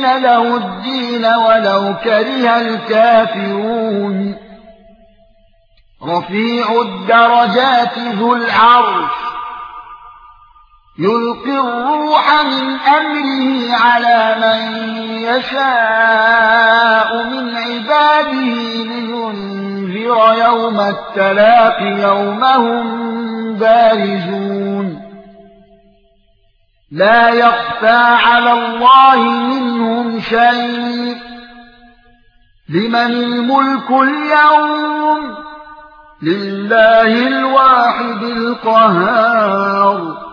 مخلصين له الدين ولو كره الكافرون. رفيع الدرجات ذو العرش. يلقي الروح من أمره على من يشاء من عباده لينذر يوم التلاق يوم هم بارزون. لا يخفى على الله منهم شيء. لمن الملك اليوم؟ لله الواحد القهار.